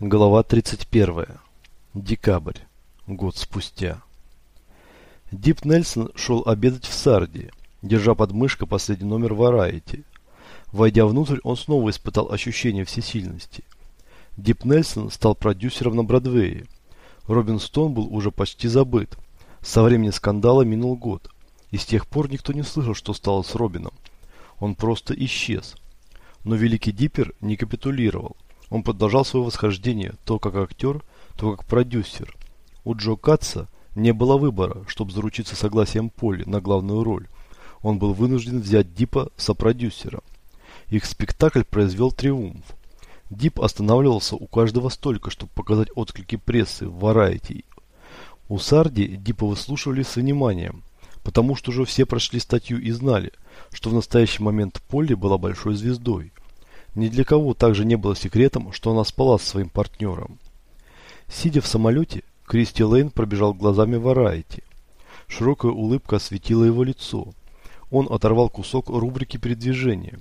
Глава 31. Декабрь. Год спустя. Дип Нельсон шел обедать в Сардии, держа под мышкой последний номер Variety. Войдя внутрь, он снова испытал ощущение всесильности. Дип Нельсон стал продюсером на Бродвее. Робин Стоун был уже почти забыт. Со времени скандала минул год, и с тех пор никто не слышал, что стало с Робином. Он просто исчез. Но великий Диппер не капитулировал. Он продолжал свое восхождение то как актер, то как продюсер. У Джо Катца не было выбора, чтобы заручиться согласием Поли на главную роль. Он был вынужден взять Дипа сопродюсера. Их спектакль произвел триумф. Дип останавливался у каждого столько, чтобы показать отклики прессы в Variety. У Сарди Дипа выслушивали с вниманием, потому что уже все прошли статью и знали, что в настоящий момент Полли была большой звездой. Ни для кого также не было секретом, что она спала со своим партнером. Сидя в самолете, Кристи Лейн пробежал глазами Варайти. Широкая улыбка осветила его лицо. Он оторвал кусок рубрики передвижения.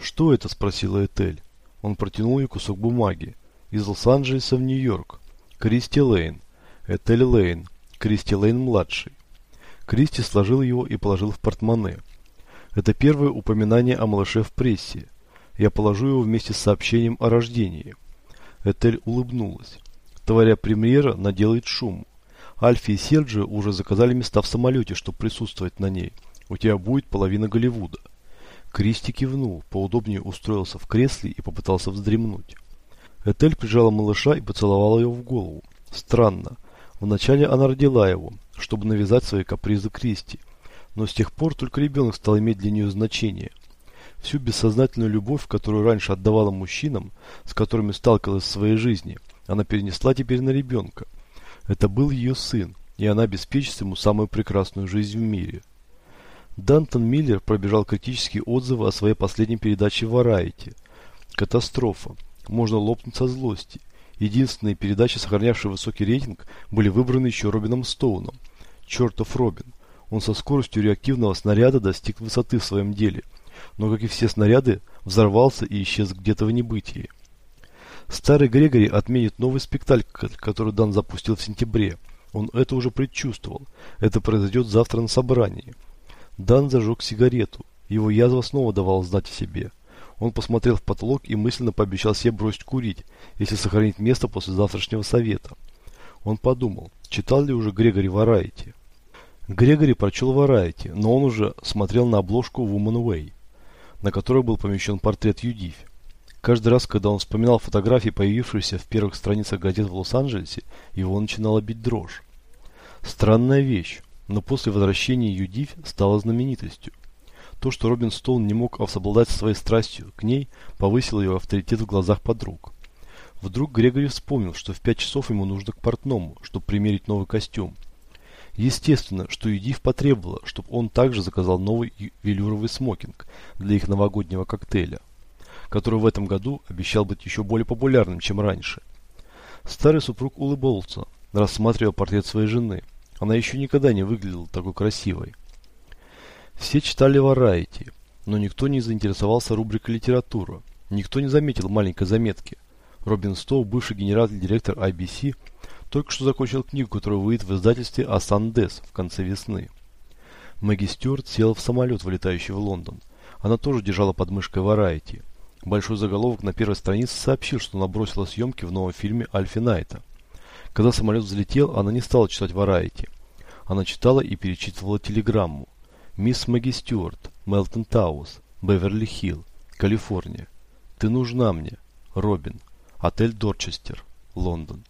«Что это?» – спросила Этель. Он протянул ей кусок бумаги. Из Лос-Анджелеса в Нью-Йорк. Кристи Лейн. Этель Лейн. Кристи Лейн-младший. Кристи сложил его и положил в портмоне. Это первое упоминание о малыше в прессе. Я положу его вместе с сообщением о рождении. Этель улыбнулась. Товаря премьера наделает шум. Альфи и Серджио уже заказали места в самолете, чтобы присутствовать на ней. У тебя будет половина Голливуда. Кристи кивнул, поудобнее устроился в кресле и попытался вздремнуть. Этель прижала малыша и поцеловала его в голову. Странно. Вначале она родила его, чтобы навязать свои капризы Кристи. Но с тех пор только ребенок стал иметь для нее значение. Всю бессознательную любовь, которую раньше отдавала мужчинам, с которыми сталкивалась в своей жизни, она перенесла теперь на ребенка. Это был ее сын, и она обеспечит ему самую прекрасную жизнь в мире. Дантон Миллер пробежал критические отзывы о своей последней передаче «Варайти». Катастрофа. Можно лопнуть со злости. Единственные передачи, сохранявшие высокий рейтинг, были выбраны еще Робином Стоуном. Чертов Робин. Он со скоростью реактивного снаряда достиг высоты в своем деле – но, как и все снаряды, взорвался и исчез где-то в небытии. Старый Грегори отменит новый спектакль, который Дан запустил в сентябре. Он это уже предчувствовал. Это произойдет завтра на собрании. Дан зажег сигарету. Его язва снова давала знать о себе. Он посмотрел в потолок и мысленно пообещал себе бросить курить, если сохранить место после завтрашнего совета. Он подумал, читал ли уже Грегори Варайти. Грегори прочел Варайти, но он уже смотрел на обложку Woman Way на которой был помещен портрет Юдифь. Каждый раз, когда он вспоминал фотографии, появившиеся в первых страницах газет в Лос-Анджелесе, его начинала бить дрожь. Странная вещь, но после возвращения Юдифь стала знаменитостью. То, что Робин Стоун не мог совладать своей страстью к ней, повысило его авторитет в глазах подруг. Вдруг Грегори вспомнил, что в пять часов ему нужно к портному, чтобы примерить новый костюм. Естественно, что Юдив потребовала, чтобы он также заказал новый велюровый смокинг для их новогоднего коктейля, который в этом году обещал быть еще более популярным, чем раньше. Старый супруг улыбался, рассматривая портрет своей жены. Она еще никогда не выглядела такой красивой. Все читали Варайти, но никто не заинтересовался рубрикой «Литература». Никто не заметил маленькой заметки. Робин Стоу, бывший генеральный директор IBC, только что закончил книгу, которая выйдет в издательстве «Асандес» в конце весны. Мэгги Стюарт села в самолет, вылетающий в Лондон. Она тоже держала под мышкой Variety. Большой заголовок на первой странице сообщил, что она бросила съемки в новом фильме Альфи Найта. Когда самолет взлетел, она не стала читать Variety. Она читала и перечитывала телеграмму. «Мисс Мэгги Стюарт, Мелтон Таус, Беверли-Хилл, Калифорния. Ты нужна мне. Робин. Отель Дорчестер, Лондон».